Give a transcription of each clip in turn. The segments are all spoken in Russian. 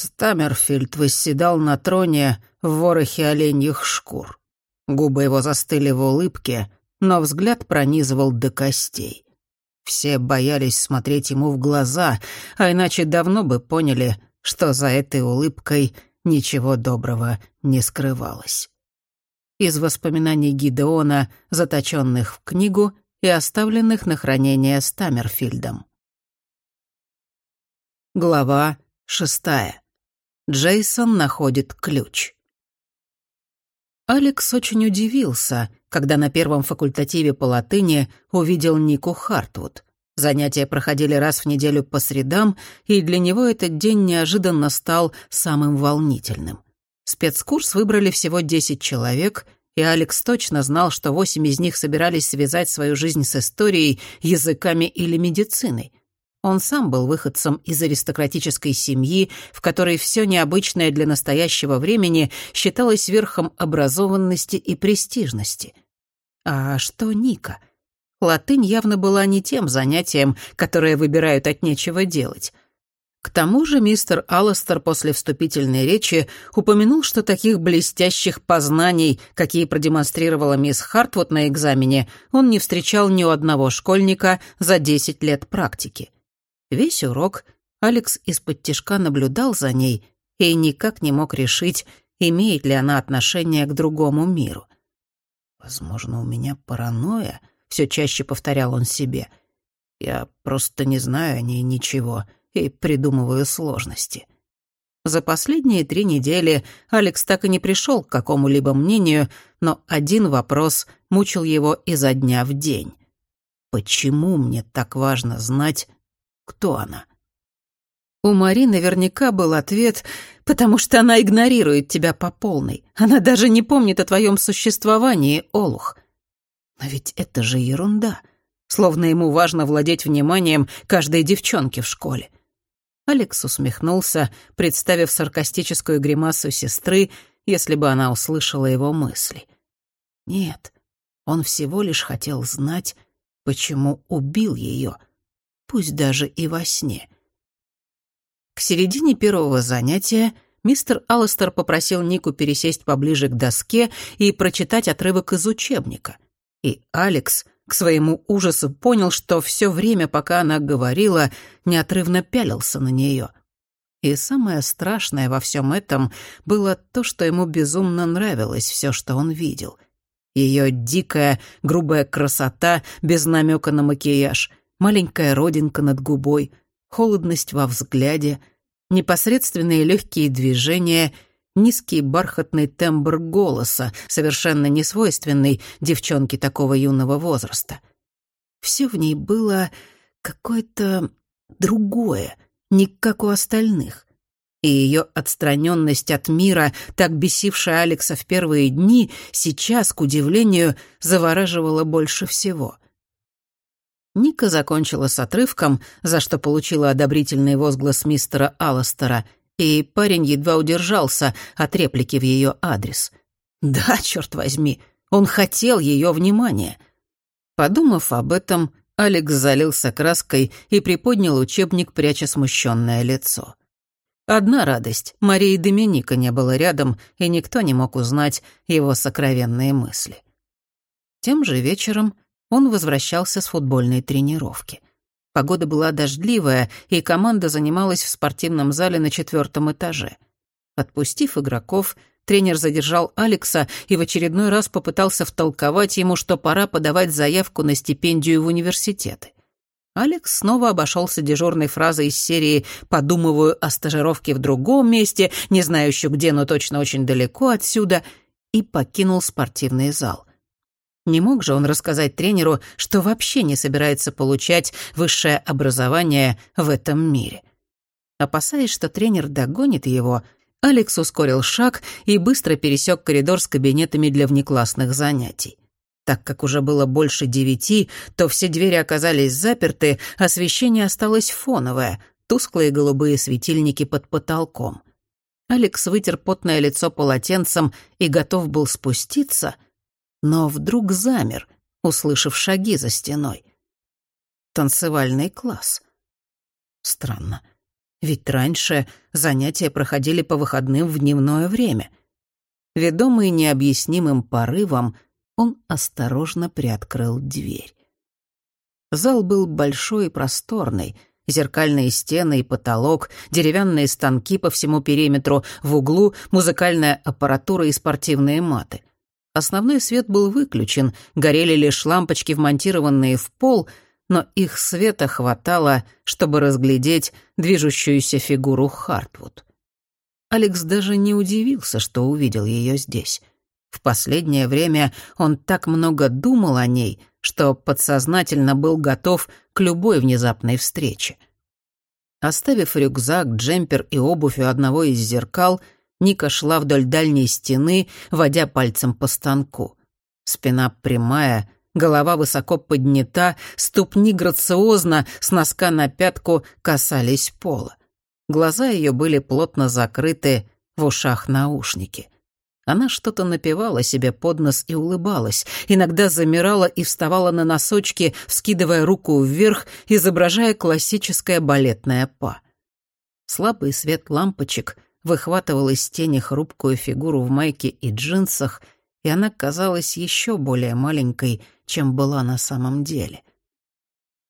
Стаммерфильд восседал на троне в ворохе оленьих шкур. Губы его застыли в улыбке, но взгляд пронизывал до костей. Все боялись смотреть ему в глаза, а иначе давно бы поняли, что за этой улыбкой ничего доброго не скрывалось. Из воспоминаний Гидеона, заточенных в книгу и оставленных на хранение Стаммерфильдом. Глава шестая. Джейсон находит ключ. Алекс очень удивился, когда на первом факультативе по латыни увидел Нику Хартвуд. Занятия проходили раз в неделю по средам, и для него этот день неожиданно стал самым волнительным. Спецкурс выбрали всего 10 человек, и Алекс точно знал, что восемь из них собирались связать свою жизнь с историей, языками или медициной. Он сам был выходцем из аристократической семьи, в которой все необычное для настоящего времени считалось верхом образованности и престижности. А что Ника? Латынь явно была не тем занятием, которое выбирают от нечего делать. К тому же мистер Алластер после вступительной речи упомянул, что таких блестящих познаний, какие продемонстрировала мисс Хартвуд на экзамене, он не встречал ни у одного школьника за 10 лет практики. Весь урок Алекс из-под тишка наблюдал за ней и никак не мог решить, имеет ли она отношение к другому миру. «Возможно, у меня паранойя», — все чаще повторял он себе. «Я просто не знаю о ней ничего и придумываю сложности». За последние три недели Алекс так и не пришел к какому-либо мнению, но один вопрос мучил его изо дня в день. «Почему мне так важно знать, кто она. У Мари наверняка был ответ, потому что она игнорирует тебя по полной. Она даже не помнит о твоем существовании, Олух. Но ведь это же ерунда. Словно ему важно владеть вниманием каждой девчонки в школе. Алекс усмехнулся, представив саркастическую гримасу сестры, если бы она услышала его мысли. Нет, он всего лишь хотел знать, почему убил ее — пусть даже и во сне. К середине первого занятия мистер Алластер попросил Нику пересесть поближе к доске и прочитать отрывок из учебника. И Алекс к своему ужасу понял, что все время, пока она говорила, неотрывно пялился на нее. И самое страшное во всем этом было то, что ему безумно нравилось все, что он видел. Ее дикая, грубая красота без намека на макияж, маленькая родинка над губой, холодность во взгляде, непосредственные легкие движения, низкий бархатный тембр голоса, совершенно несвойственный девчонке такого юного возраста. Все в ней было какое-то другое, не как у остальных. И ее отстраненность от мира, так бесившая Алекса в первые дни, сейчас, к удивлению, завораживала больше всего. Ника закончила с отрывком, за что получила одобрительный возглас мистера Алластера, и парень едва удержался от реплики в ее адрес. «Да, черт возьми, он хотел ее внимания». Подумав об этом, Алекс залился краской и приподнял учебник, пряча смущенное лицо. Одна радость — Марии Доминика не было рядом, и никто не мог узнать его сокровенные мысли. Тем же вечером он возвращался с футбольной тренировки. Погода была дождливая, и команда занималась в спортивном зале на четвертом этаже. Отпустив игроков, тренер задержал Алекса и в очередной раз попытался втолковать ему, что пора подавать заявку на стипендию в университеты. Алекс снова обошелся дежурной фразой из серии «Подумываю о стажировке в другом месте, не знаю еще где, но точно очень далеко отсюда», и покинул спортивный зал. Не мог же он рассказать тренеру, что вообще не собирается получать высшее образование в этом мире. Опасаясь, что тренер догонит его, Алекс ускорил шаг и быстро пересек коридор с кабинетами для внеклассных занятий. Так как уже было больше девяти, то все двери оказались заперты, освещение осталось фоновое, тусклые голубые светильники под потолком. Алекс вытер потное лицо полотенцем и готов был спуститься — но вдруг замер, услышав шаги за стеной. Танцевальный класс. Странно. Ведь раньше занятия проходили по выходным в дневное время. Ведомый необъяснимым порывом, он осторожно приоткрыл дверь. Зал был большой и просторный — зеркальные стены и потолок, деревянные станки по всему периметру, в углу музыкальная аппаратура и спортивные маты. Основной свет был выключен, горели лишь лампочки, вмонтированные в пол, но их света хватало, чтобы разглядеть движущуюся фигуру Хартвуд. Алекс даже не удивился, что увидел ее здесь. В последнее время он так много думал о ней, что подсознательно был готов к любой внезапной встрече. Оставив рюкзак, джемпер и обувь у одного из зеркал, Ника шла вдоль дальней стены, водя пальцем по станку. Спина прямая, голова высоко поднята, ступни грациозно, с носка на пятку касались пола. Глаза ее были плотно закрыты, в ушах наушники — она что-то напевала себе под нос и улыбалась, иногда замирала и вставала на носочки, вскидывая руку вверх, изображая классическое балетное па. Слабый свет лампочек выхватывал из тени хрупкую фигуру в майке и джинсах, и она казалась еще более маленькой, чем была на самом деле.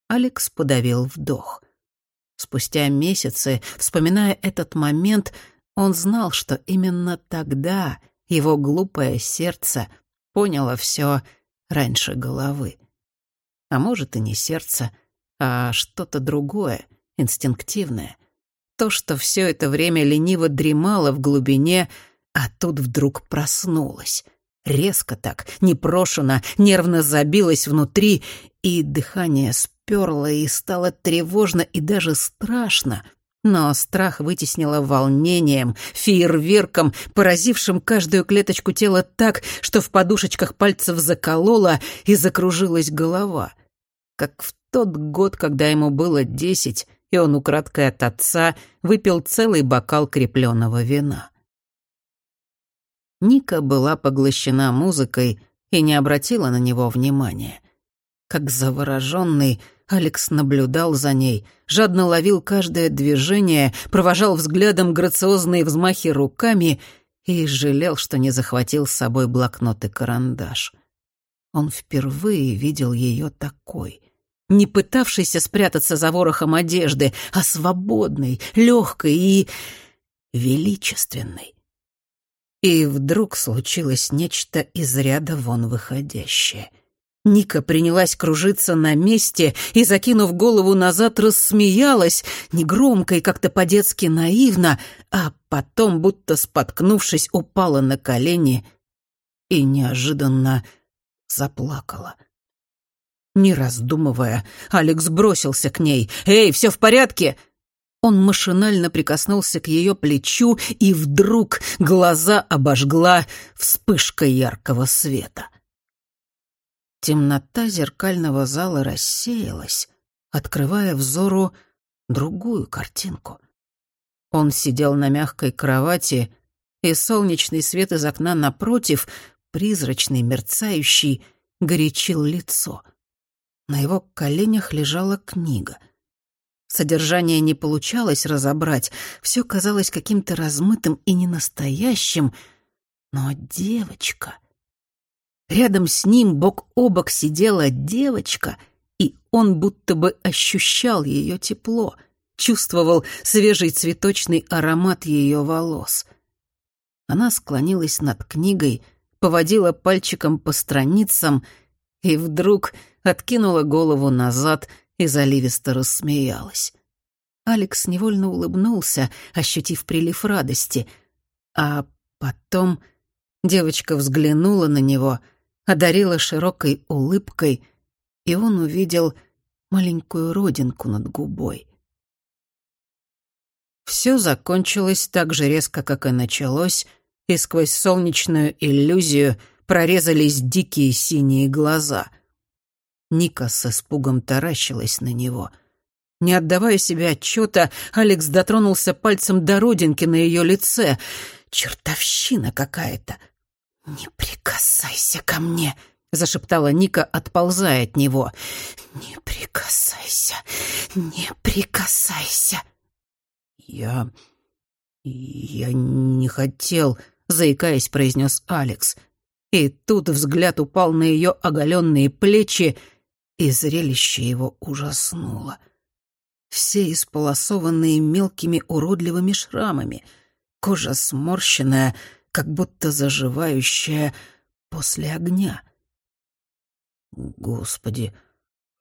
Алекс подавил вдох. Спустя месяцы, вспоминая этот момент, он знал, что именно тогда — его глупое сердце поняло все раньше головы. А может, и не сердце, а что-то другое, инстинктивное. То, что все это время лениво дремало в глубине, а тут вдруг проснулось. Резко так, непрошено, нервно забилось внутри, и дыхание сперло, и стало тревожно и даже страшно — но страх вытеснило волнением, фейерверком, поразившим каждую клеточку тела так, что в подушечках пальцев заколола и закружилась голова. Как в тот год, когда ему было десять, и он украдкой от отца выпил целый бокал крепленного вина. Ника была поглощена музыкой и не обратила на него внимания. Как завороженный, Алекс наблюдал за ней, жадно ловил каждое движение, провожал взглядом грациозные взмахи руками и жалел, что не захватил с собой блокнот и карандаш. Он впервые видел ее такой, не пытавшейся спрятаться за ворохом одежды, а свободной, легкой и величественной. И вдруг случилось нечто из ряда вон выходящее — Ника принялась кружиться на месте и, закинув голову назад, рассмеялась, негромко и как-то по-детски наивно, а потом, будто споткнувшись, упала на колени и неожиданно заплакала. Не раздумывая, Алекс бросился к ней. «Эй, все в порядке?» Он машинально прикоснулся к ее плечу, и вдруг глаза обожгла вспышка яркого света. Темнота зеркального зала рассеялась, открывая взору другую картинку. Он сидел на мягкой кровати, и солнечный свет из окна напротив, призрачный, мерцающий, горячил лицо. На его коленях лежала книга. Содержание не получалось разобрать, все казалось каким-то размытым и ненастоящим, но девочка — Рядом с ним бок о бок сидела девочка, и он будто бы ощущал ее тепло, чувствовал свежий цветочный аромат ее волос. Она склонилась над книгой, поводила пальчиком по страницам и вдруг откинула голову назад и заливисто рассмеялась. Алекс невольно улыбнулся, ощутив прилив радости, а потом девочка взглянула на него — одарила широкой улыбкой, и он увидел маленькую родинку над губой. Все закончилось так же резко, как и началось, и сквозь солнечную иллюзию прорезались дикие синие глаза. Ника с испугом таращилась на него. Не отдавая себе отчета, Алекс дотронулся пальцем до родинки на ее лице. Чертовщина какая-то! «Не прикасайся ко мне!» — зашептала Ника, отползая от него. «Не прикасайся! Не прикасайся!» «Я... я не хотел», — заикаясь, произнес Алекс. И тут взгляд упал на ее оголенные плечи, и зрелище его ужаснуло. Все исполосованные мелкими уродливыми шрамами, кожа сморщенная, как будто заживающая после огня. «Господи,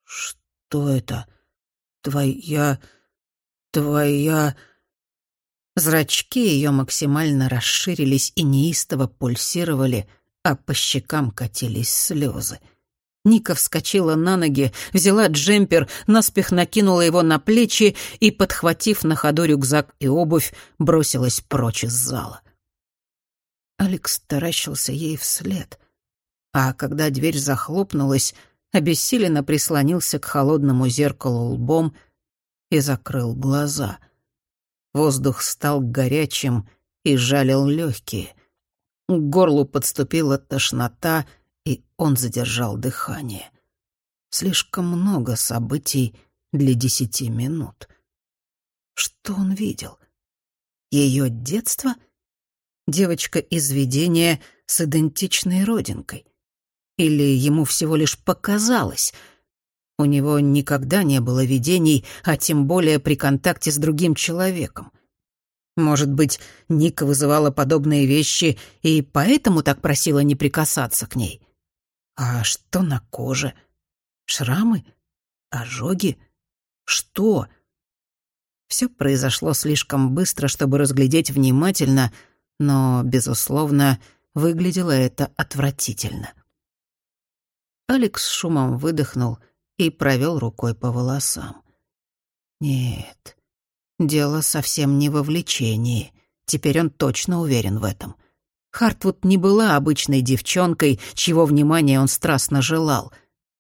что это? Твоя... твоя...» Зрачки ее максимально расширились и неистово пульсировали, а по щекам катились слезы. Ника вскочила на ноги, взяла джемпер, наспех накинула его на плечи и, подхватив на ходу рюкзак и обувь, бросилась прочь из зала. Алекс таращился ей вслед, а когда дверь захлопнулась, обессиленно прислонился к холодному зеркалу лбом и закрыл глаза — Воздух стал горячим и жалил легкие. К горлу подступила тошнота, и он задержал дыхание. Слишком много событий для десяти минут. Что он видел? Ее детство? Девочка из видения с идентичной родинкой? Или ему всего лишь показалось — у него никогда не было видений, а тем более при контакте с другим человеком. Может быть, Ника вызывала подобные вещи и поэтому так просила не прикасаться к ней? А что на коже? Шрамы? Ожоги? Что? Все произошло слишком быстро, чтобы разглядеть внимательно, но, безусловно, выглядело это отвратительно. Алекс шумом выдохнул — и провел рукой по волосам. Нет, дело совсем не во влечении. Теперь он точно уверен в этом. Хартвуд не была обычной девчонкой, чьего внимания он страстно желал.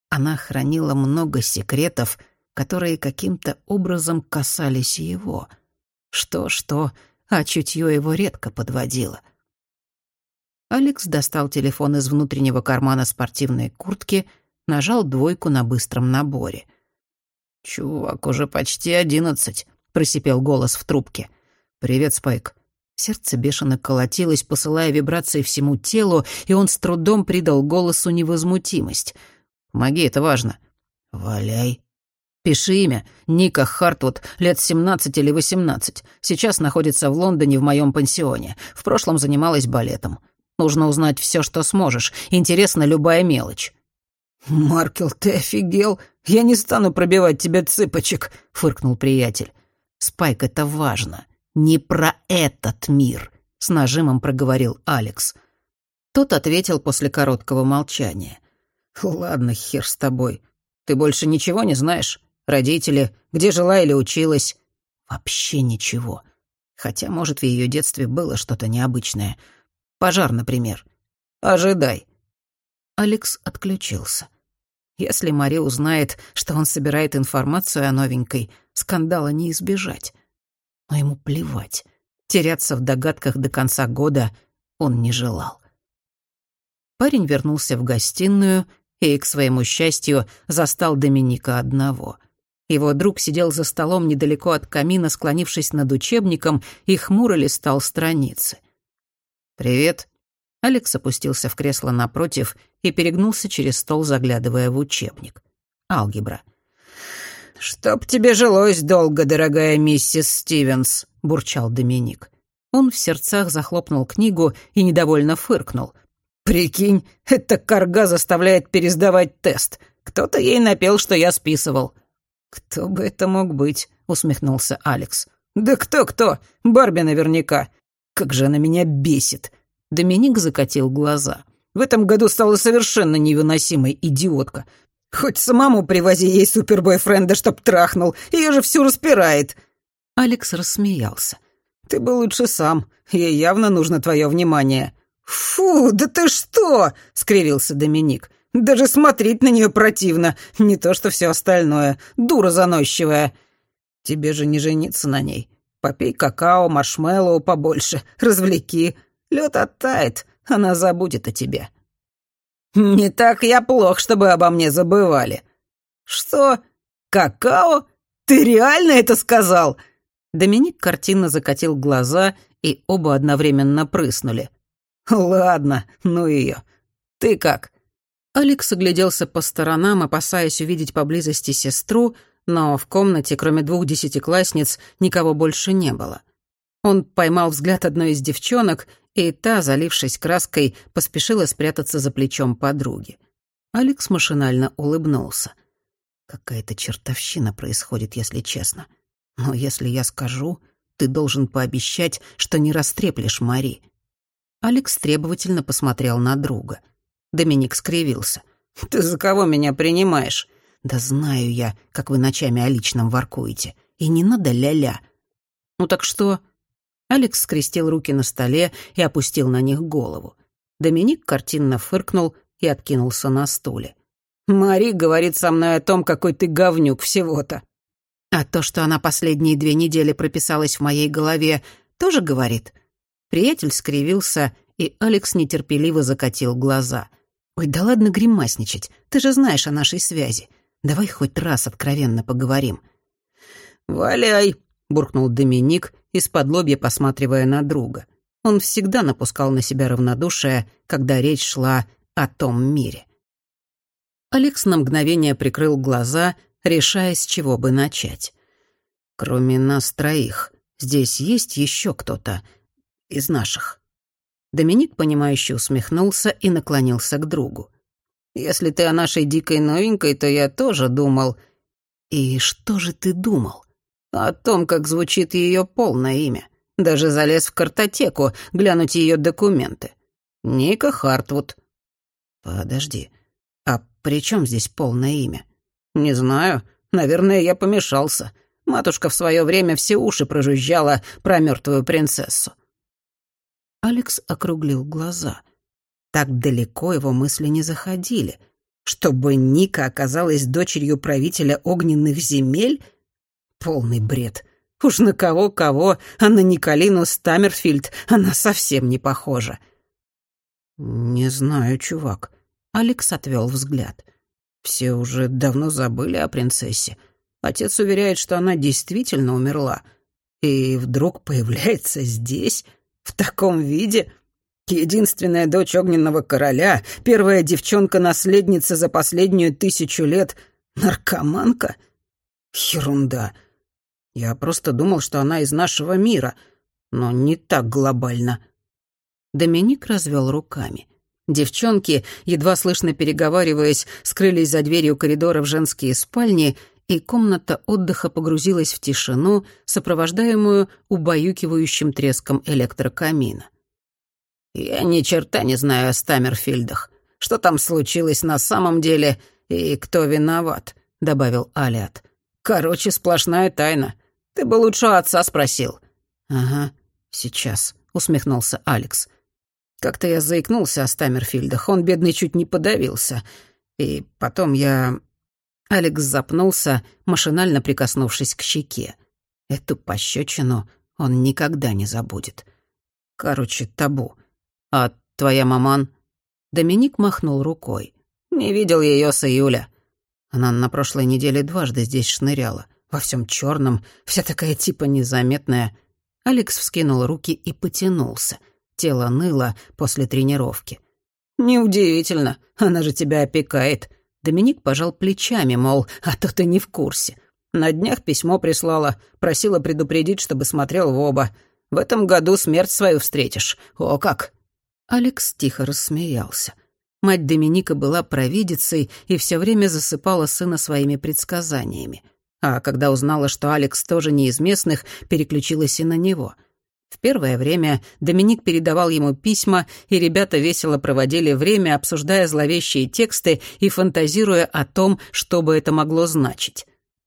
Она хранила много секретов, которые каким-то образом касались его. Что-что, а чутье его редко подводило. Алекс достал телефон из внутреннего кармана спортивной куртки — нажал двойку на быстром наборе. «Чувак, уже почти одиннадцать», — просипел голос в трубке. «Привет, Спайк». Сердце бешено колотилось, посылая вибрации всему телу, и он с трудом придал голосу невозмутимость. «Помоги, это важно». «Валяй». «Пиши имя. Ника Хартвуд, лет семнадцать или восемнадцать. Сейчас находится в Лондоне в моем пансионе. В прошлом занималась балетом. Нужно узнать все, что сможешь. Интересна любая мелочь». «Маркел, ты офигел? Я не стану пробивать тебе цыпочек», — фыркнул приятель. «Спайк, это важно. Не про этот мир», — с нажимом проговорил Алекс. Тот ответил после короткого молчания. «Ладно, хер с тобой. Ты больше ничего не знаешь? Родители? Где жила или училась?» «Вообще ничего. Хотя, может, в ее детстве было что-то необычное. Пожар, например. Ожидай. Алекс отключился. Если Мари узнает, что он собирает информацию о новенькой, скандала не избежать. Но ему плевать. Теряться в догадках до конца года он не желал. Парень вернулся в гостиную и, к своему счастью, застал Доминика одного. Его друг сидел за столом недалеко от камина, склонившись над учебником, и хмуро листал страницы. «Привет», Алекс опустился в кресло напротив и перегнулся через стол, заглядывая в учебник. Алгебра. «Чтоб тебе жилось долго, дорогая миссис Стивенс», — бурчал Доминик. Он в сердцах захлопнул книгу и недовольно фыркнул. «Прикинь, эта корга заставляет пересдавать тест. Кто-то ей напел, что я списывал». «Кто бы это мог быть?» — усмехнулся Алекс. «Да кто-кто? Барби наверняка. Как же она меня бесит. Доминик закатил глаза. «В этом году стала совершенно невыносимой идиотка. Хоть самому привози ей супербойфренда, чтоб трахнул, ее же всю распирает». Алекс рассмеялся. «Ты бы лучше сам. Ей явно нужно твое внимание». «Фу, да ты что?» — скривился Доминик. «Даже смотреть на нее противно. Не то что все остальное. Дура заносчивая». «Тебе же не жениться на ней. Попей какао, маршмеллоу побольше, развлеки. Лед оттает, она забудет о тебе». «Не так я плох, чтобы обо мне забывали». «Что? Какао? Ты реально это сказал?» Доминик картинно закатил глаза, и оба одновременно прыснули. «Ладно, ну ее. Ты как?» Алекс огляделся по сторонам, опасаясь увидеть поблизости сестру, но в комнате, кроме двух десятиклассниц, никого больше не было. Он поймал взгляд одной из девчонок, и та, залившись краской, поспешила спрятаться за плечом подруги. Алекс машинально улыбнулся. Какая-то чертовщина происходит, если честно. Но если я скажу, ты должен пообещать, что не растреплешь Мари. Алекс требовательно посмотрел на друга. Доминик скривился. «Ты за кого меня принимаешь?» «Да знаю я, как вы ночами о личном воркуете. И не надо ля-ля». «Ну так что?» Алекс скрестил руки на столе и опустил на них голову. Доминик картинно фыркнул и откинулся на стуле. «Мари говорит со мной о том, какой ты говнюк всего-то». «А то, что она последние две недели прописалась в моей голове, тоже говорит?» Приятель скривился, и Алекс нетерпеливо закатил глаза. «Ой, да ладно гримасничать, ты же знаешь о нашей связи. Давай хоть раз откровенно поговорим». «Валяй», — буркнул Доминик, из-под лобья посматривая на друга. Он всегда напускал на себя равнодушие, когда речь шла о том мире. Алекс на мгновение прикрыл глаза, решая, с чего бы начать. «Кроме нас троих, здесь есть еще кто-то из наших?» Доминик, понимающе усмехнулся и наклонился к другу. «Если ты о нашей дикой новенькой, то я тоже думал...» «И что же ты думал?» «О том, как звучит ее полное имя. Даже залез в картотеку, глянуть ее документы. Ника Хартвуд». «Подожди, а при чем здесь полное имя?» «Не знаю. Наверное, я помешался. Матушка в свое время все уши прожужжала про мертвую принцессу. Алекс округлил глаза. Так далеко его мысли не заходили. Чтобы Ника оказалась дочерью правителя огненных земель? Полный бред. Уж на кого-кого, а на Николину Стаммерфильд она совсем не похожа. «Не знаю, чувак». Алекс отвел взгляд. «Все уже давно забыли о принцессе. Отец уверяет, что она действительно умерла. И вдруг появляется здесь...» В таком виде? Единственная дочь огненного короля, первая девчонка-наследница за последнюю тысячу лет, наркоманка? Ерунда. Я просто думал, что она из нашего мира, но не так глобально. Доминик развел руками. Девчонки, едва слышно переговариваясь, скрылись за дверью коридора в женские спальни, и комната отдыха погрузилась в тишину, сопровождаемую убаюкивающим треском электрокамина. «Я ни черта не знаю о Стаммерфильдах. Что там случилось на самом деле и кто виноват?» — добавил Алиат. «Короче, сплошная тайна. Ты бы лучше отца спросил». «Ага, сейчас», — усмехнулся Алекс. «Как-то я заикнулся о Стаммерфильдах, он, бедный, чуть не подавился. И потом я Алекс запнулся, машинально прикоснувшись к щеке. Эту пощечину он никогда не забудет. Короче, табу. А твоя маман? Доминик махнул рукой. Не видел ее с июля. Она на прошлой неделе дважды здесь шныряла. Во всем черном, вся такая типа незаметная. Алекс вскинул руки и потянулся. Тело ныло после тренировки. «Неудивительно, она же тебя опекает», Доминик пожал плечами, мол, а то ты не в курсе. На днях письмо прислала, просила предупредить, чтобы смотрел в оба. В этом году смерть свою встретишь. О как!» Алекс тихо рассмеялся. Мать Доминика была провидицей и все время засыпала сына своими предсказаниями. А когда узнала, что Алекс тоже не из местных, переключилась и на него — в первое время Доминик передавал ему письма, и ребята весело проводили время, обсуждая зловещие тексты и фантазируя о том, что бы это могло значить.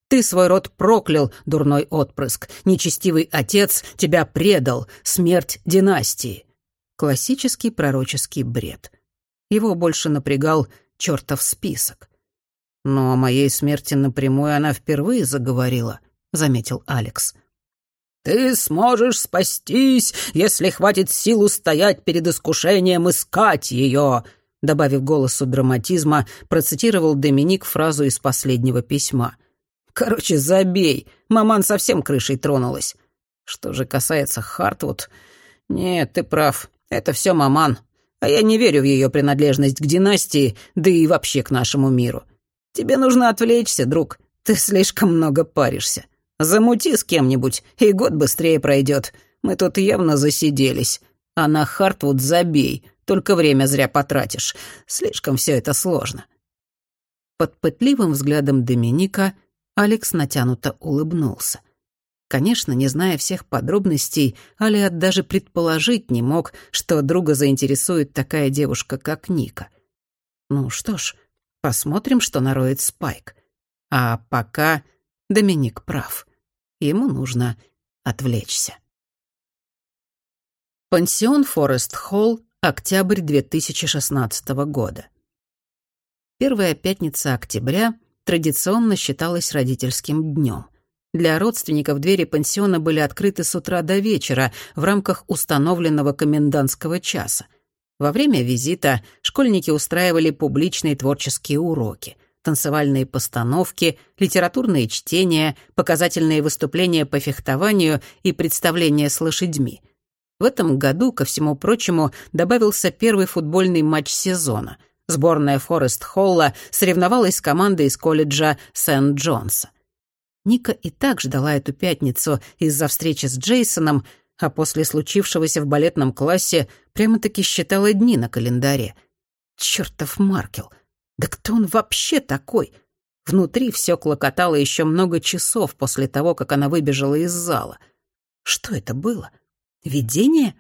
«Ты свой род проклял, дурной отпрыск. Нечестивый отец тебя предал. Смерть династии». Классический пророческий бред. Его больше напрягал чертов список. «Но о моей смерти напрямую она впервые заговорила», — заметил Алекс. «Ты сможешь спастись, если хватит сил устоять перед искушением искать ее», добавив голосу драматизма, процитировал Доминик фразу из последнего письма. «Короче, забей, маман совсем крышей тронулась. Что же касается Хартвуд... Нет, ты прав. Это все маман. А я не верю в ее принадлежность к династии, да и вообще к нашему миру. Тебе нужно отвлечься, друг. Ты слишком много паришься. Замути с кем-нибудь, и год быстрее пройдет. Мы тут явно засиделись. А на Хартвуд забей, только время зря потратишь. Слишком все это сложно». Под пытливым взглядом Доминика Алекс натянуто улыбнулся. Конечно, не зная всех подробностей, Алиат даже предположить не мог, что друга заинтересует такая девушка, как Ника. Ну что ж, посмотрим, что нароет Спайк. А пока Доминик прав. Ему нужно отвлечься. Пансион Форест Холл, октябрь 2016 года. Первая пятница октября традиционно считалась родительским днем. Для родственников двери пансиона были открыты с утра до вечера в рамках установленного комендантского часа. Во время визита школьники устраивали публичные творческие уроки, танцевальные постановки, литературные чтения, показательные выступления по фехтованию и представления с лошадьми — в этом году, ко всему прочему, добавился первый футбольный матч сезона. Сборная Форест Холла соревновалась с командой из колледжа Сент-Джонса. Ника и так ждала эту пятницу из-за встречи с Джейсоном, а после случившегося в балетном классе прямо-таки считала дни на календаре. Чёртов Маркел! Да кто он вообще такой? Внутри все клокотало еще много часов после того, как она выбежала из зала. Что это было? — Видение?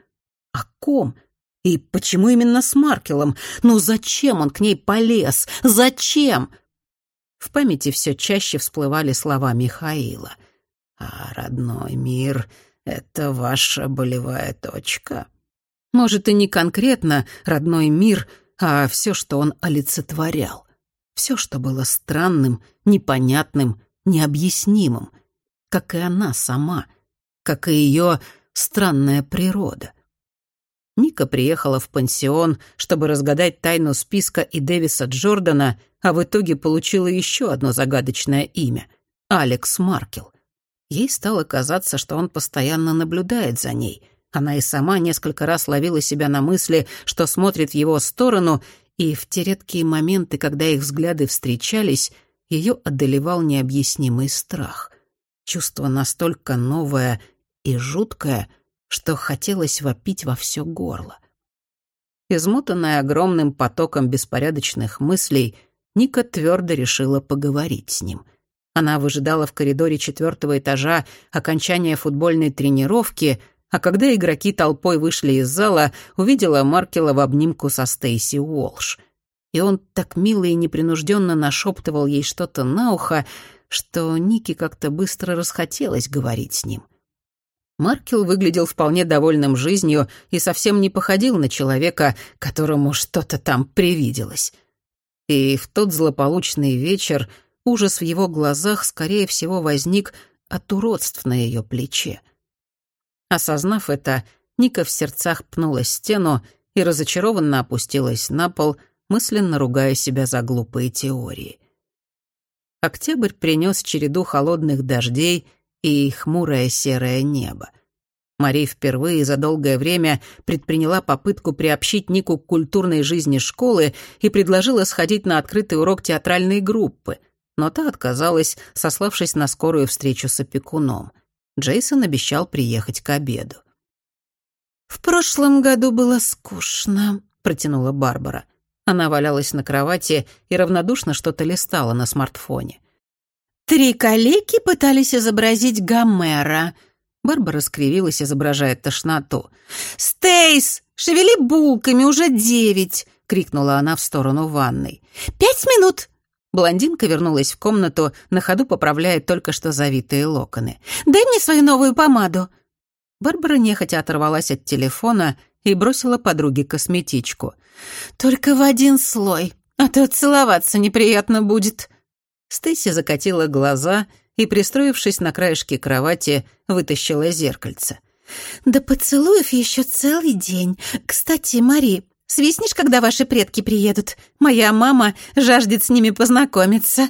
О ком? И почему именно с Маркелом? Ну зачем он к ней полез? Зачем? В памяти все чаще всплывали слова Михаила. «А родной мир — это ваша болевая точка». Может, и не конкретно родной мир, а все, что он олицетворял. Все, что было странным, непонятным, необъяснимым. Как и она сама, как и ее странная природа. Ника приехала в пансион, чтобы разгадать тайну списка и Дэвиса Джордана, а в итоге получила еще одно загадочное имя — Алекс Маркел. Ей стало казаться, что он постоянно наблюдает за ней. Она и сама несколько раз ловила себя на мысли, что смотрит в его сторону, и в те редкие моменты, когда их взгляды встречались, ее одолевал необъяснимый страх. Чувство настолько новое и жуткое, что хотелось вопить во все горло. Измотанная огромным потоком беспорядочных мыслей, Ника твердо решила поговорить с ним. Она выжидала в коридоре четвертого этажа окончания футбольной тренировки, а когда игроки толпой вышли из зала, увидела Маркела в обнимку со Стейси Уолш. И он так мило и непринужденно нашептывал ей что-то на ухо, что Нике как-то быстро расхотелось говорить с ним. Маркел выглядел вполне довольным жизнью и совсем не походил на человека, которому что-то там привиделось. И в тот злополучный вечер ужас в его глазах, скорее всего, возник от уродств на ее плече. Осознав это, Ника в сердцах пнула стену и разочарованно опустилась на пол, мысленно ругая себя за глупые теории. Октябрь принес череду холодных дождей — и хмурое серое небо. Мари впервые за долгое время предприняла попытку приобщить Нику к культурной жизни школы и предложила сходить на открытый урок театральной группы, но та отказалась, сославшись на скорую встречу с опекуном. Джейсон обещал приехать к обеду. «В прошлом году было скучно», — протянула Барбара. Она валялась на кровати и равнодушно что-то листала на смартфоне. Три коллеги пытались изобразить Гомера. Барбара скривилась, изображая тошноту. «Стейс, шевели булками, уже девять!» — крикнула она в сторону ванной. «Пять минут!» Блондинка вернулась в комнату, на ходу поправляя только что завитые локоны. «Дай мне свою новую помаду!» Барбара нехотя оторвалась от телефона и бросила подруге косметичку. «Только в один слой, а то целоваться неприятно будет», Стейси закатила глаза и, пристроившись на краешке кровати, вытащила зеркальце. «Да поцелуев еще целый день. Кстати, Мари, свистнешь, когда ваши предки приедут? Моя мама жаждет с ними познакомиться».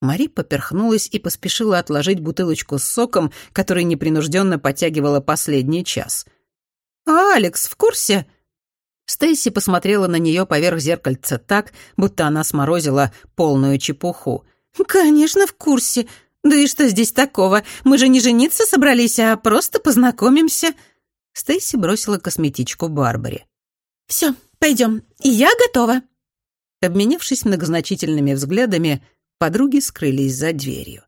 Мари поперхнулась и поспешила отложить бутылочку с соком, который непринужденно подтягивала последний час. «А Алекс в курсе?» Стейси посмотрела на нее поверх зеркальца так, будто она сморозила полную чепуху. «Конечно, в курсе. Да и что здесь такого? Мы же не жениться собрались, а просто познакомимся». Стейси бросила косметичку Барбаре. «Все, пойдем. Я готова». Обменявшись многозначительными взглядами, подруги скрылись за дверью.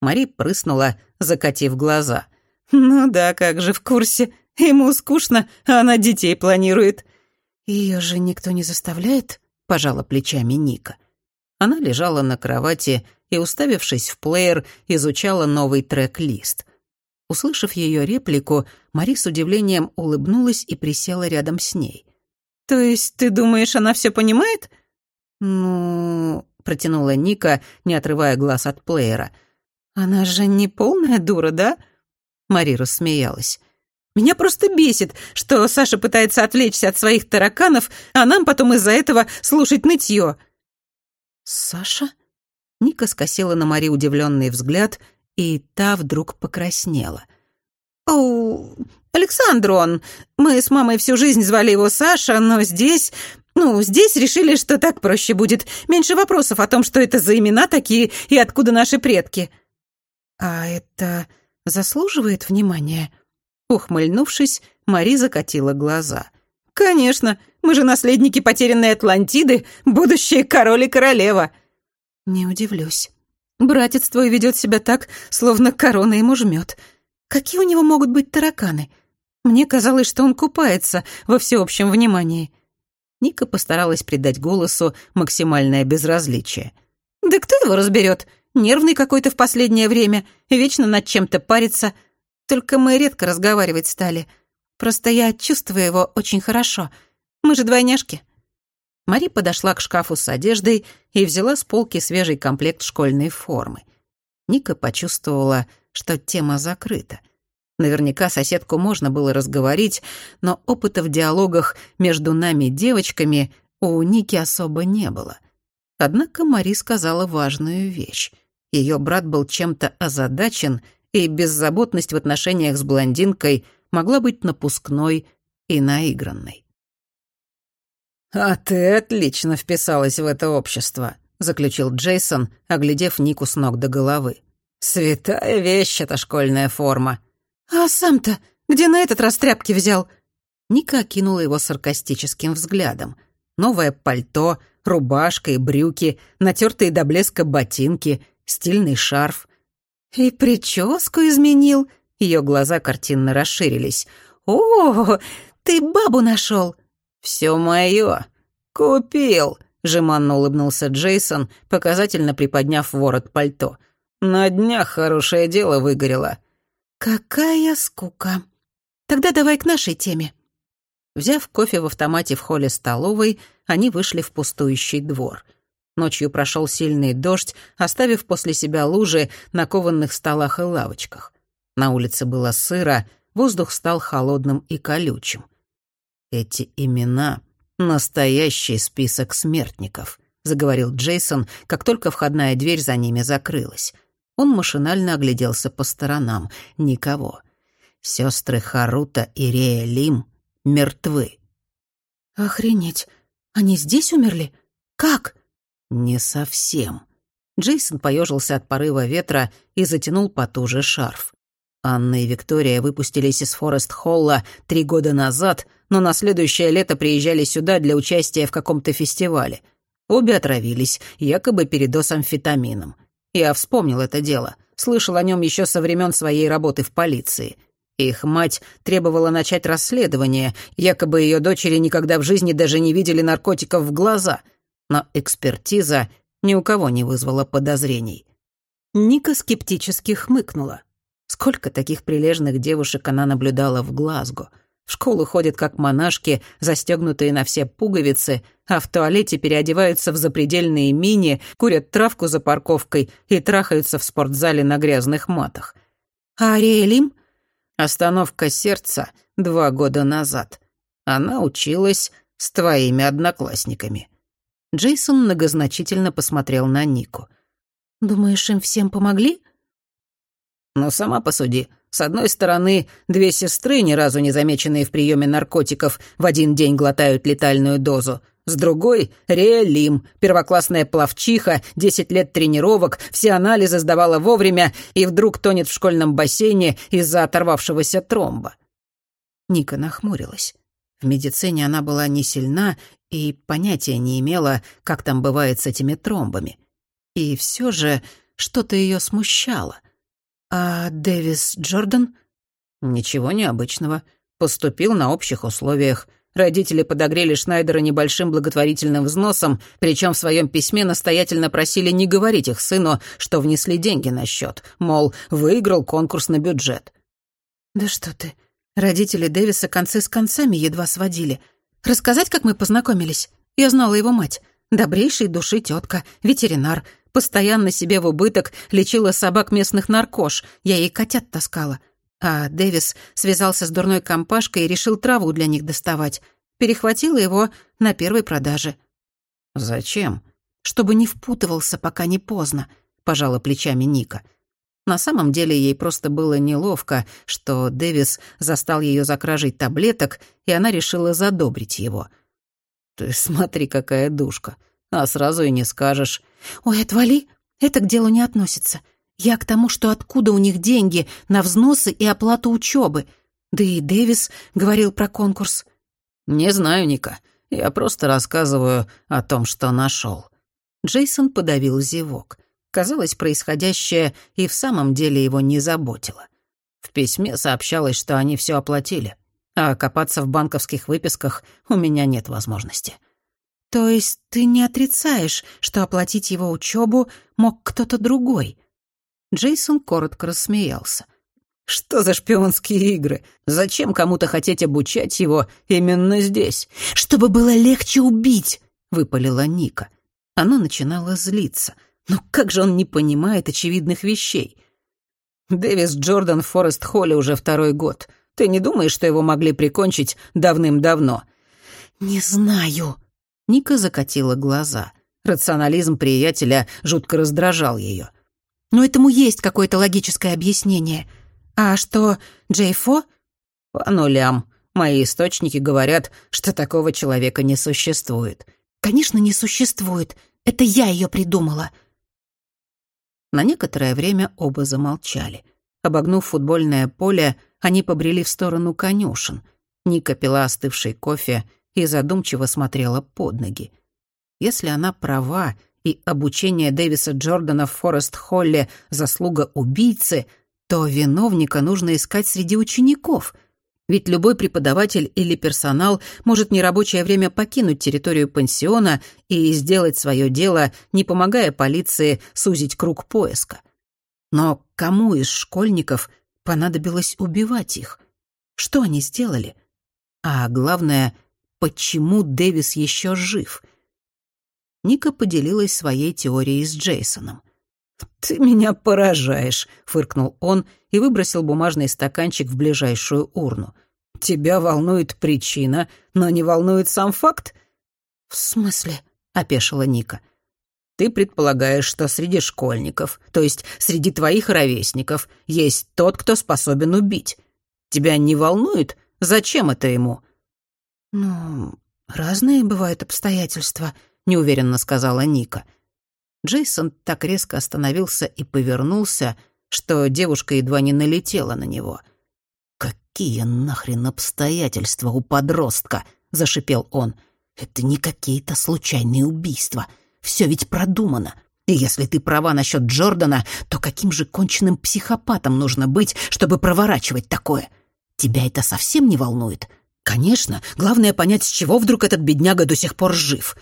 Мари прыснула, закатив глаза. «Ну да, как же в курсе. Ему скучно, а она детей планирует». «Ее же никто не заставляет?» — пожала плечами Ника. Она лежала на кровати и, уставившись в плеер, изучала новый трек-лист. Услышав ее реплику, Мари с удивлением улыбнулась и присела рядом с ней. «То есть ты думаешь, она все понимает?» «Ну...» — протянула Ника, не отрывая глаз от плеера. «Она же не полная дура, да?» Мари рассмеялась. «Меня просто бесит, что Саша пытается отвлечься от своих тараканов, а нам потом из-за этого слушать нытье». «Саша?» Ника скосила на Мари удивленный взгляд, и та вдруг покраснела. «О, Александрон, мы с мамой всю жизнь звали его Саша, но здесь... Ну, здесь решили, что так проще будет. Меньше вопросов о том, что это за имена такие и откуда наши предки». «А это заслуживает внимания?» Ухмыльнувшись, Мари закатила глаза. «Конечно, мы же наследники потерянной Атлантиды, будущие король и королева». «Не удивлюсь. Братец твой ведет себя так, словно корона ему жмет. Какие у него могут быть тараканы? Мне казалось, что он купается во всеобщем внимании». Ника постаралась придать голосу максимальное безразличие. «Да кто его разберет? Нервный какой-то в последнее время, вечно над чем-то парится. Только мы редко разговаривать стали. Просто я чувствую его очень хорошо. Мы же двойняшки». Мари подошла к шкафу с одеждой и взяла с полки свежий комплект школьной формы. Ника почувствовала, что тема закрыта. Наверняка соседку можно было разговорить, но опыта в диалогах между нами девочками у Ники особо не было. Однако Мари сказала важную вещь. Ее брат был чем-то озадачен, и беззаботность в отношениях с блондинкой могла быть напускной и наигранной. «А ты отлично вписалась в это общество», — заключил Джейсон, оглядев Нику с ног до головы. «Святая вещь эта школьная форма». «А сам-то где на этот раз тряпки взял?» Ника окинула его саркастическим взглядом. Новое пальто, рубашка и брюки, натертые до блеска ботинки, стильный шарф. «И прическу изменил?» Ее глаза картинно расширились. «О, ты бабу нашел!» «Все мое. Купил», — жеманно улыбнулся Джейсон, показательно приподняв ворот пальто. «На днях хорошее дело выгорело». «Какая скука. Тогда давай к нашей теме». Взяв кофе в автомате в холле столовой, они вышли в пустующий двор. Ночью прошел сильный дождь, оставив после себя лужи на кованных столах и лавочках. На улице было сыро, воздух стал холодным и колючим. «Эти имена — настоящий список смертников», — заговорил Джейсон, как только входная дверь за ними закрылась. Он машинально огляделся по сторонам. Никого. Сестры Харута и Рея Лим мертвы. «Охренеть! Они здесь умерли? Как?» «Не совсем». Джейсон поежился от порыва ветра и затянул потуже шарф. Анна и Виктория выпустились из Форест-Холла три года назад, но на следующее лето приезжали сюда для участия в каком-то фестивале. Обе отравились, якобы передоз амфетамином. Я вспомнил это дело, слышал о нем еще со времен своей работы в полиции. Их мать требовала начать расследование, якобы ее дочери никогда в жизни даже не видели наркотиков в глаза, но экспертиза ни у кого не вызвала подозрений. Ника скептически хмыкнула. Сколько таких прилежных девушек она наблюдала в Глазго. В школу ходят как монашки, застегнутые на все пуговицы, а в туалете переодеваются в запредельные мини, курят травку за парковкой и трахаются в спортзале на грязных матах. А Ариэлим? Остановка сердца два года назад. Она училась с твоими одноклассниками. Джейсон многозначительно посмотрел на Нику. «Думаешь, им всем помогли?» «Ну, сама посуди. С одной стороны, две сестры, ни разу не замеченные в приеме наркотиков, в один день глотают летальную дозу. С другой — Рея Лим, первоклассная плавчиха, десять лет тренировок, все анализы сдавала вовремя и вдруг тонет в школьном бассейне из-за оторвавшегося тромба. Ника нахмурилась. В медицине она была не сильна и понятия не имела, как там бывает с этими тромбами. И все же что-то ее смущало. «А Дэвис Джордан?» «Ничего необычного. Поступил на общих условиях. Родители подогрели Шнайдера небольшим благотворительным взносом, причем в своем письме настоятельно просили не говорить их сыну, что внесли деньги на счет, мол, выиграл конкурс на бюджет. «Да что ты, родители Дэвиса концы с концами едва сводили. Рассказать, как мы познакомились? Я знала его мать. Добрейшей души тетка, ветеринар, Постоянно себе в убыток лечила собак местных наркош, я ей котят таскала. А Дэвис связался с дурной компашкой и решил траву для них доставать. Перехватила его на первой продаже. «Зачем?» «Чтобы не впутывался, пока не поздно», — пожала плечами Ника. На самом деле ей просто было неловко, что Дэвис застал ее за кражей таблеток, и она решила задобрить его. «Ты смотри, какая душка а сразу и не скажешь. «Ой, отвали, это к делу не относится. Я к тому, что откуда у них деньги на взносы и оплату учебы. Да и Дэвис говорил про конкурс». «Не знаю, Ника. Я просто рассказываю о том, что нашел. Джейсон подавил зевок. Казалось, происходящее и в самом деле его не заботило. В письме сообщалось, что они все оплатили, а копаться в банковских выписках у меня нет возможности. «То есть ты не отрицаешь, что оплатить его учебу мог кто-то другой?» Джейсон коротко рассмеялся. «Что за шпионские игры? Зачем кому-то хотеть обучать его именно здесь?» «Чтобы было легче убить!» — выпалила Ника. Она начинала злиться. «Ну как же он не понимает очевидных вещей?» «Дэвис Джордан в Форест-Холле уже второй год. Ты не думаешь, что его могли прикончить давным-давно?» «Не знаю», Ника закатила глаза. Рационализм приятеля жутко раздражал ее. «Но этому есть какое-то логическое объяснение. А что, Джейфо?» «По нулям. Мои источники говорят, что такого человека не существует». «Конечно, не существует. Это я ее придумала». На некоторое время оба замолчали. Обогнув футбольное поле, они побрели в сторону конюшен. Ника пила остывший кофе и задумчиво смотрела под ноги. Если она права, и обучение Дэвиса Джордана в Форест-Холле — заслуга убийцы, то виновника нужно искать среди учеников. Ведь любой преподаватель или персонал может в нерабочее время покинуть территорию пансиона и сделать свое дело, не помогая полиции сузить круг поиска. Но кому из школьников понадобилось убивать их? Что они сделали? А главное, почему Дэвис еще жив. Ника поделилась своей теорией с Джейсоном. «Ты меня поражаешь», — фыркнул он и выбросил бумажный стаканчик в ближайшую урну. «Тебя волнует причина, но не волнует сам факт?» «В смысле?» — опешила Ника. «Ты предполагаешь, что среди школьников, то есть среди твоих ровесников, есть тот, кто способен убить. Тебя не волнует? Зачем это ему?» «Ну, разные бывают обстоятельства», — неуверенно сказала Ника. Джейсон так резко остановился и повернулся, что девушка едва не налетела на него. «Какие нахрен обстоятельства у подростка?» — зашипел он. «Это не какие-то случайные убийства. Все ведь продумано. И если ты права насчет Джордана, то каким же конченным психопатом нужно быть, чтобы проворачивать такое? Тебя это совсем не волнует? Конечно, главное понять, с чего вдруг этот бедняга до сих пор жив.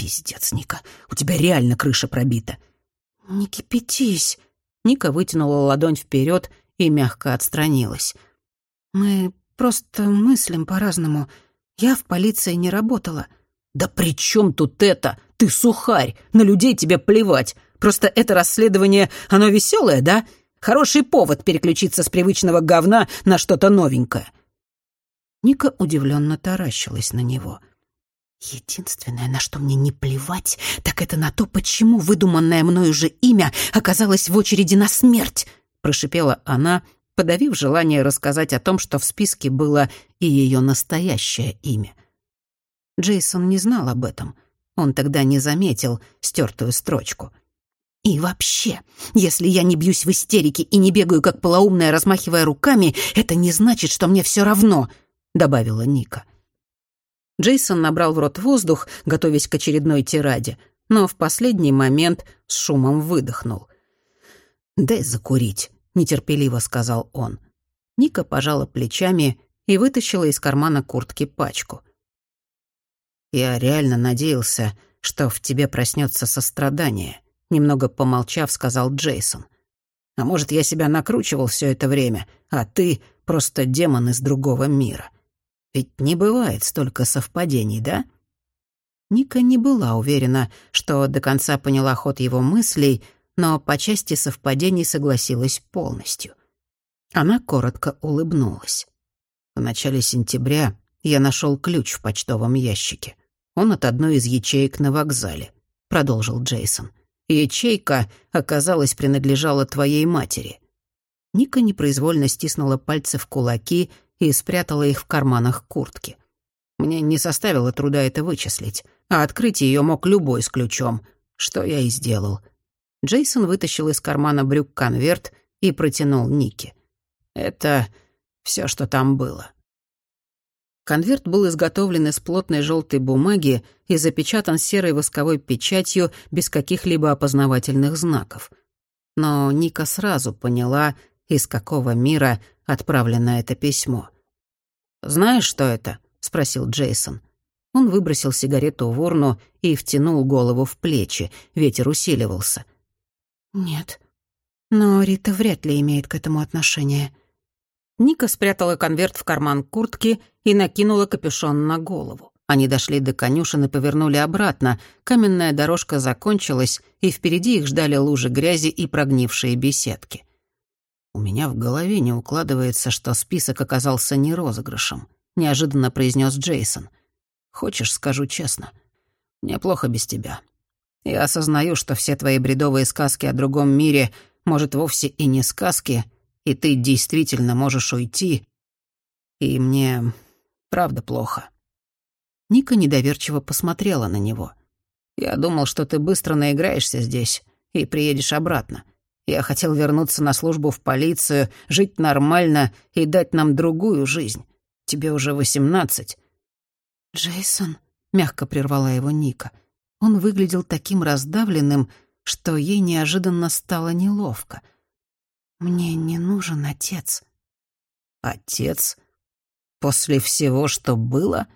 Пиздец, Ника, у тебя реально крыша пробита. Не кипятись. Ника вытянула ладонь вперед и мягко отстранилась. Мы просто мыслим по-разному. Я в полиции не работала. Да при чем тут это? Ты сухарь, на людей тебе плевать. Просто это расследование, оно веселое, да? Хороший повод переключиться с привычного говна на что-то новенькое. Ника удивленно таращилась на него. Единственное, на что мне не плевать, так это на то, почему выдуманное мною же имя оказалось в очереди на смерть, прошипела она, подавив желание рассказать о том, что в списке было и ее настоящее имя. Джейсон не знал об этом. Он тогда не заметил стертую строчку. «И вообще, если я не бьюсь в истерике и не бегаю как полоумная, размахивая руками, это не значит, что мне все равно», — добавила Ника. Джейсон набрал в рот воздух, готовясь к очередной тираде, но в последний момент с шумом выдохнул. «Дай закурить», — нетерпеливо сказал он. Ника пожала плечами и вытащила из кармана куртки пачку. «Я реально надеялся, что в тебе проснется сострадание», — немного помолчав, сказал Джейсон. «А может, я себя накручивал все это время, а ты — просто демон из другого мира». Ведь не бывает столько совпадений, да? Ника не была уверена, что до конца поняла ход его мыслей, но по части совпадений согласилась полностью. Она коротко улыбнулась. В начале сентября я нашел ключ в почтовом ящике. Он от одной из ячеек на вокзале, продолжил Джейсон. Ячейка, оказалось, принадлежала твоей матери. Ника непроизвольно стиснула пальцы в кулаки и спрятала их в карманах куртки. Мне не составило труда это вычислить, а открыть ее мог любой с ключом, что я и сделал. Джейсон вытащил из кармана брюк конверт и протянул Нике. Это все, что там было. Конверт был изготовлен из плотной желтой бумаги и запечатан серой восковой печатью без каких-либо опознавательных знаков. Но Ника сразу поняла, из какого мира отправлено это письмо. «Знаешь, что это?» — спросил Джейсон. Он выбросил сигарету в урну и втянул голову в плечи. Ветер усиливался. «Нет. Но Рита вряд ли имеет к этому отношение». Ника спрятала конверт в карман куртки и накинула капюшон на голову. Они дошли до конюшен и повернули обратно. Каменная дорожка закончилась, и впереди их ждали лужи грязи и прогнившие беседки. «У меня в голове не укладывается, что список оказался не розыгрышем», — неожиданно произнес Джейсон. «Хочешь, скажу честно. Мне плохо без тебя. Я осознаю, что все твои бредовые сказки о другом мире, может, вовсе и не сказки, и ты действительно можешь уйти. И мне правда плохо». Ника недоверчиво посмотрела на него. «Я думал, что ты быстро наиграешься здесь и приедешь обратно. Я хотел вернуться на службу в полицию, жить нормально и дать нам другую жизнь. Тебе уже восемнадцать». «Джейсон», — мягко прервала его Ника. Он выглядел таким раздавленным, что ей неожиданно стало неловко. «Мне не нужен отец». «Отец? После всего, что было?»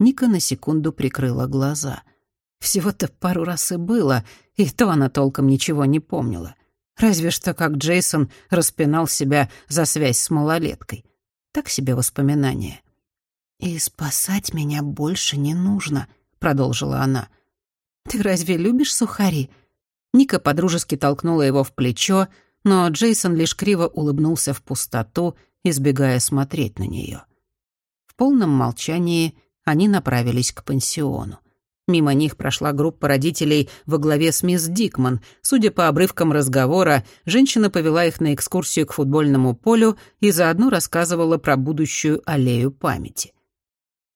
Ника на секунду прикрыла глаза — всего-то пару раз и было, и то она толком ничего не помнила. Разве что как Джейсон распинал себя за связь с малолеткой. Так себе воспоминания. «И спасать меня больше не нужно», — продолжила она. «Ты разве любишь сухари?» Ника подружески толкнула его в плечо, но Джейсон лишь криво улыбнулся в пустоту, избегая смотреть на нее. В полном молчании они направились к пансиону. Мимо них прошла группа родителей во главе с мисс Дикман. Судя по обрывкам разговора, женщина повела их на экскурсию к футбольному полю и заодно рассказывала про будущую аллею памяти.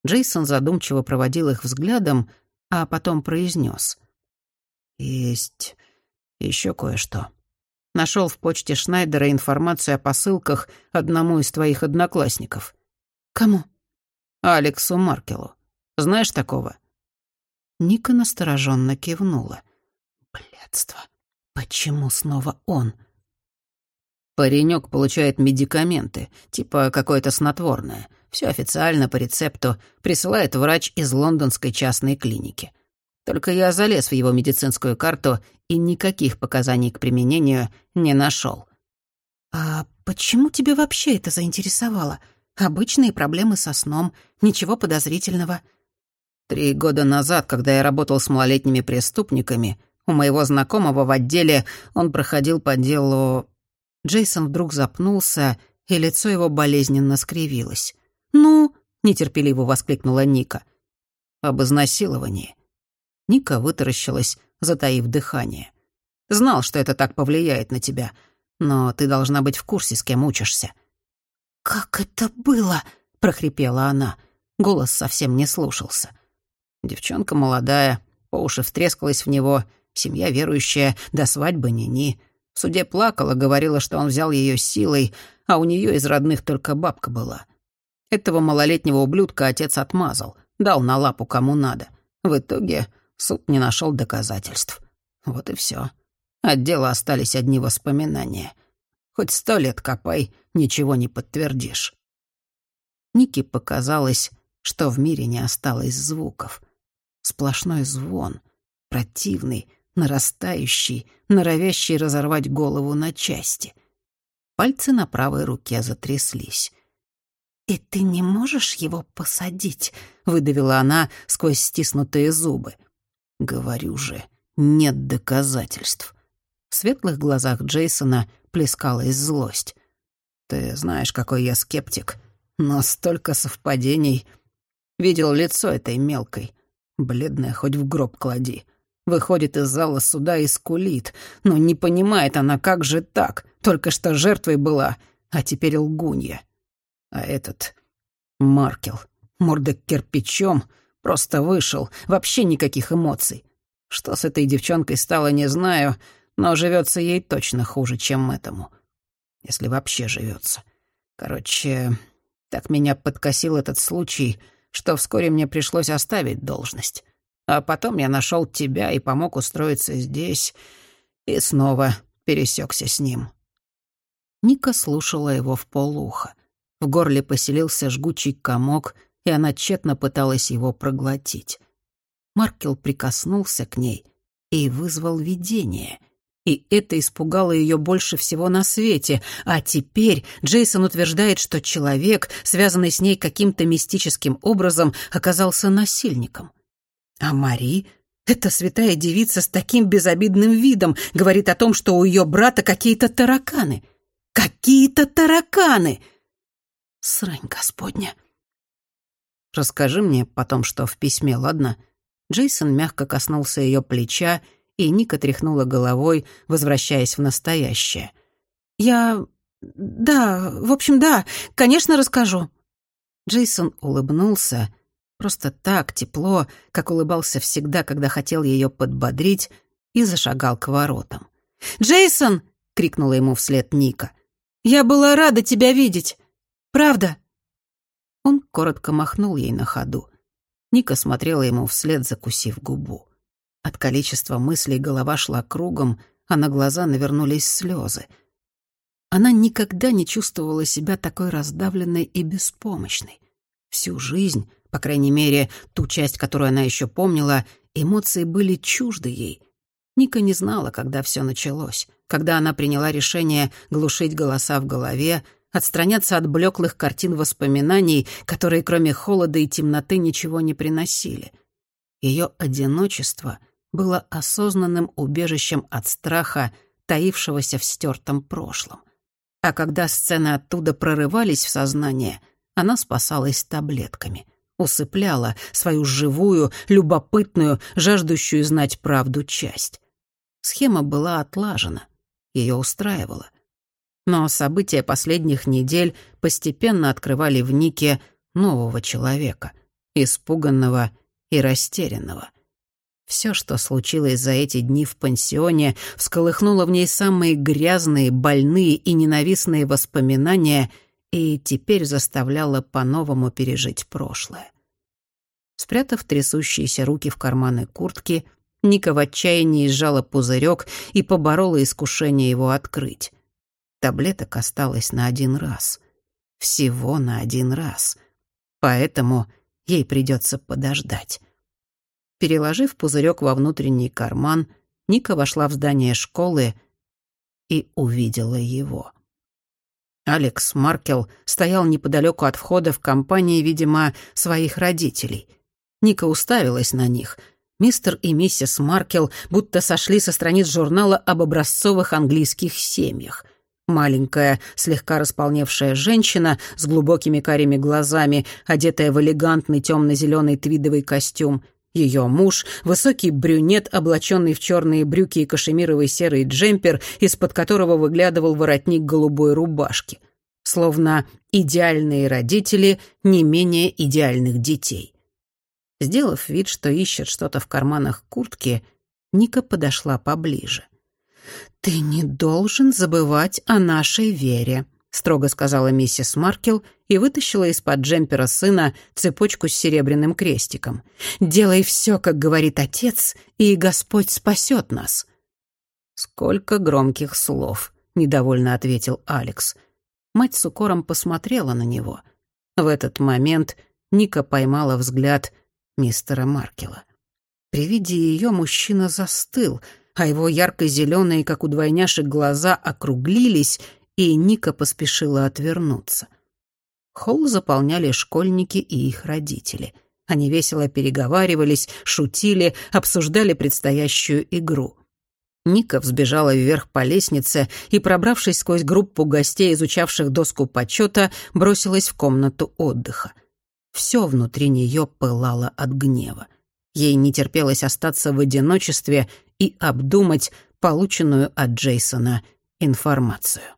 Джейсон задумчиво проводил их взглядом, а потом произнес: «Есть еще кое-что. Нашел в почте Шнайдера информацию о посылках одному из твоих одноклассников». «Кому?» «Алексу Маркелу. Знаешь такого?» Ника настороженно кивнула. Блядство. Почему снова он? Паренек получает медикаменты, типа какое-то снотворное. Все официально по рецепту. Присылает врач из лондонской частной клиники. Только я залез в его медицинскую карту и никаких показаний к применению не нашел. «А почему тебя вообще это заинтересовало? Обычные проблемы со сном, ничего подозрительного». Три года назад, когда я работал с малолетними преступниками, у моего знакомого в отделе он проходил по делу... Джейсон вдруг запнулся, и лицо его болезненно скривилось. «Ну?» — нетерпеливо воскликнула Ника. об изнасиловании». Ника вытаращилась, затаив дыхание. «Знал, что это так повлияет на тебя, но ты должна быть в курсе, с кем учишься». «Как это было?» — прохрипела она. Голос совсем не слушался. Девчонка молодая, по уши втрескалась в него, семья верующая, до свадьбы ни-ни. В суде плакала, говорила, что он взял ее силой, а у нее из родных только бабка была. Этого малолетнего ублюдка отец отмазал, дал на лапу кому надо. В итоге суд не нашел доказательств. Вот и все. От дела остались одни воспоминания. Хоть сто лет копай, ничего не подтвердишь. Нике показалось, что в мире не осталось звуков. Сплошной звон, противный, нарастающий, норовящий разорвать голову на части. Пальцы на правой руке затряслись. «И ты не можешь его посадить?» — выдавила она сквозь стиснутые зубы. «Говорю же, нет доказательств». В светлых глазах Джейсона плескалась злость. «Ты знаешь, какой я скептик, но столько совпадений. Видел лицо этой мелкой, бледная хоть в гроб клади. Выходит из зала суда и скулит, но не понимает она, как же так, только что жертвой была, а теперь лгунья. А этот Маркел, морда кирпичом, просто вышел, вообще никаких эмоций. Что с этой девчонкой стало, не знаю, но живется ей точно хуже, чем этому. Если вообще живется. Короче, так меня подкосил этот случай, что вскоре мне пришлось оставить должность. А потом я нашел тебя и помог устроиться здесь, и снова пересекся с ним. Ника слушала его в полуха. В горле поселился жгучий комок, и она тщетно пыталась его проглотить. Маркел прикоснулся к ней и вызвал видение. И это испугало ее больше всего на свете. А теперь Джейсон утверждает, что человек, связанный с ней каким-то мистическим образом, оказался насильником. А Мари эта святая девица с таким безобидным видом говорит о том, что у ее брата какие-то тараканы. Какие-то тараканы! Срань господня. Расскажи мне потом, что в письме, ладно? Джейсон мягко коснулся ее плеча, и Ника тряхнула головой, возвращаясь в настоящее. «Я... да, в общем, да, конечно, расскажу». Джейсон улыбнулся, просто так тепло, как улыбался всегда, когда хотел ее подбодрить, и зашагал к воротам. «Джейсон!» — крикнула ему вслед Ника. «Я была рада тебя видеть. Правда?» Он коротко махнул ей на ходу. Ника смотрела ему вслед, закусив губу. От количества мыслей голова шла кругом, а на глаза навернулись слезы. Она никогда не чувствовала себя такой раздавленной и беспомощной. Всю жизнь, по крайней мере, ту часть, которую она еще помнила, эмоции были чужды ей. Ника не знала, когда все началось, когда она приняла решение глушить голоса в голове, отстраняться от блеклых картин воспоминаний, которые кроме холода и темноты ничего не приносили. Ее одиночество было осознанным убежищем от страха, таившегося в стертом прошлом. А когда сцены оттуда прорывались в сознание, она спасалась таблетками, усыпляла свою живую, любопытную, жаждущую знать правду часть. Схема была отлажена, ее устраивала. Но события последних недель постепенно открывали в Нике нового человека, испуганного и растерянного. Все, что случилось за эти дни в пансионе, всколыхнуло в ней самые грязные, больные и ненавистные воспоминания и теперь заставляло по-новому пережить прошлое. Спрятав трясущиеся руки в карманы куртки, Ника в отчаянии сжала пузырек и поборола искушение его открыть. Таблеток осталось на один раз. Всего на один раз. Поэтому ей придется подождать. Переложив пузырек во внутренний карман, Ника вошла в здание школы и увидела его. Алекс Маркел стоял неподалеку от входа в компании, видимо, своих родителей. Ника уставилась на них. Мистер и миссис Маркел будто сошли со страниц журнала об образцовых английских семьях — Маленькая, слегка располневшая женщина с глубокими карими глазами, одетая в элегантный темно-зеленый твидовый костюм. Ее муж — высокий брюнет, облаченный в черные брюки и кашемировый серый джемпер, из-под которого выглядывал воротник голубой рубашки. Словно идеальные родители не менее идеальных детей. Сделав вид, что ищет что-то в карманах куртки, Ника подошла поближе — «Ты не должен забывать о нашей вере», — строго сказала миссис Маркел и вытащила из-под джемпера сына цепочку с серебряным крестиком. «Делай все, как говорит отец, и Господь спасет нас». «Сколько громких слов», — недовольно ответил Алекс. Мать с укором посмотрела на него. В этот момент Ника поймала взгляд мистера Маркела. При виде ее мужчина застыл — а его ярко-зеленые, как у двойняшек, глаза округлились, и Ника поспешила отвернуться. Холл заполняли школьники и их родители. Они весело переговаривались, шутили, обсуждали предстоящую игру. Ника взбежала вверх по лестнице и, пробравшись сквозь группу гостей, изучавших доску почета, бросилась в комнату отдыха. Все внутри нее пылало от гнева. Ей не терпелось остаться в одиночестве и обдумать полученную от Джейсона информацию.